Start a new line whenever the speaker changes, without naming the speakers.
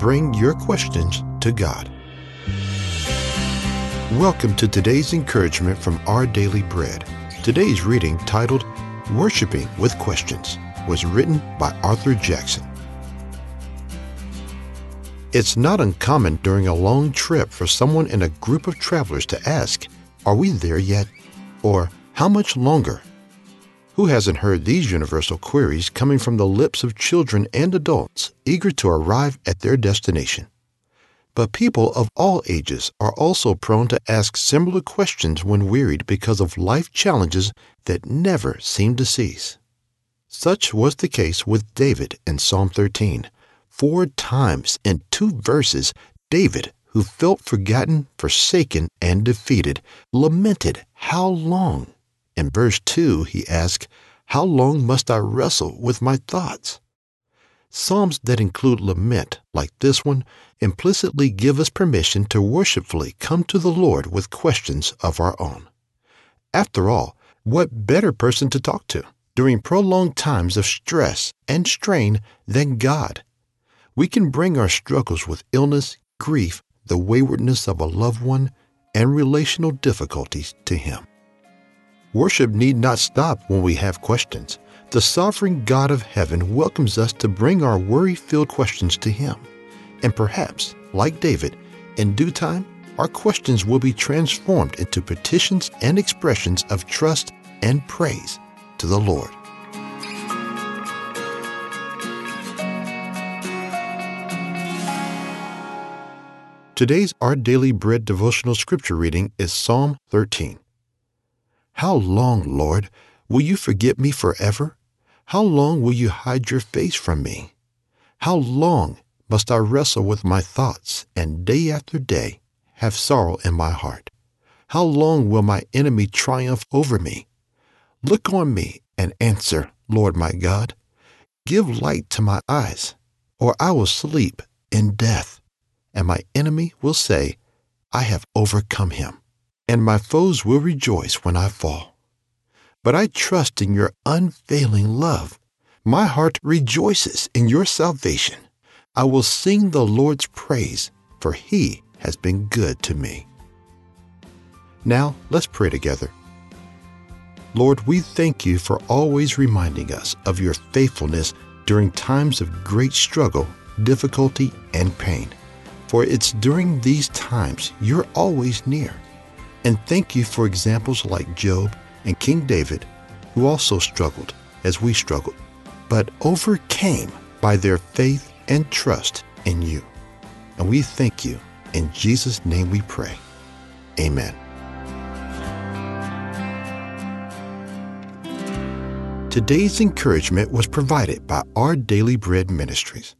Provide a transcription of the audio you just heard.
bring your questions to God. Welcome to today's encouragement from Our Daily Bread. Today's reading, titled Worshipping with Questions, was written by Arthur Jackson. It's not uncommon during a long trip for someone in a group of travelers to ask, Are we there yet? Or, How much longer? Who hasn't heard these universal queries coming from the lips of children and adults eager to arrive at their destination? But people of all ages are also prone to ask similar questions when wearied because of life challenges that never seem to cease. Such was the case with David in Psalm 13 Four times in two verses, David, who felt forgotten, forsaken, and defeated, lamented, How long? In verse 2, he asked, How long must I wrestle with my thoughts? Psalms that include lament, like this one, implicitly give us permission to worshipfully come to the Lord with questions of our own. After all, what better person to talk to during prolonged times of stress and strain than God? we can bring our struggles with illness, grief, the waywardness of a loved one, and relational difficulties to Him. Worship need not stop when we have questions. The sovereign God of heaven welcomes us to bring our worry filled questions to Him. And perhaps, like David, in due time, our questions will be transformed into petitions and expressions of trust and praise to the Lord. Today's Our Daily Bread devotional scripture reading is Psalm 13. How long, Lord, will you forget me forever? How long will you hide your face from me? How long must I wrestle with my thoughts and day after day have sorrow in my heart? How long will my enemy triumph over me? Look on me and answer, Lord my God. Give light to my eyes, or I will sleep in death and my enemy will say, I have overcome him, and my foes will rejoice when I fall. But I trust in your unfailing love. My heart rejoices in your salvation. I will sing the Lord's praise, for he has been good to me. Now, let's pray together. Lord, we thank you for always reminding us of your faithfulness during times of great struggle, difficulty, and pain for it's during these times you're always near. And thank you for examples like Job and King David, who also struggled as we struggled, but overcame by their faith and trust in you. And we thank you. In Jesus' name we pray. Amen. Today's encouragement was provided by Our Daily Bread Ministries.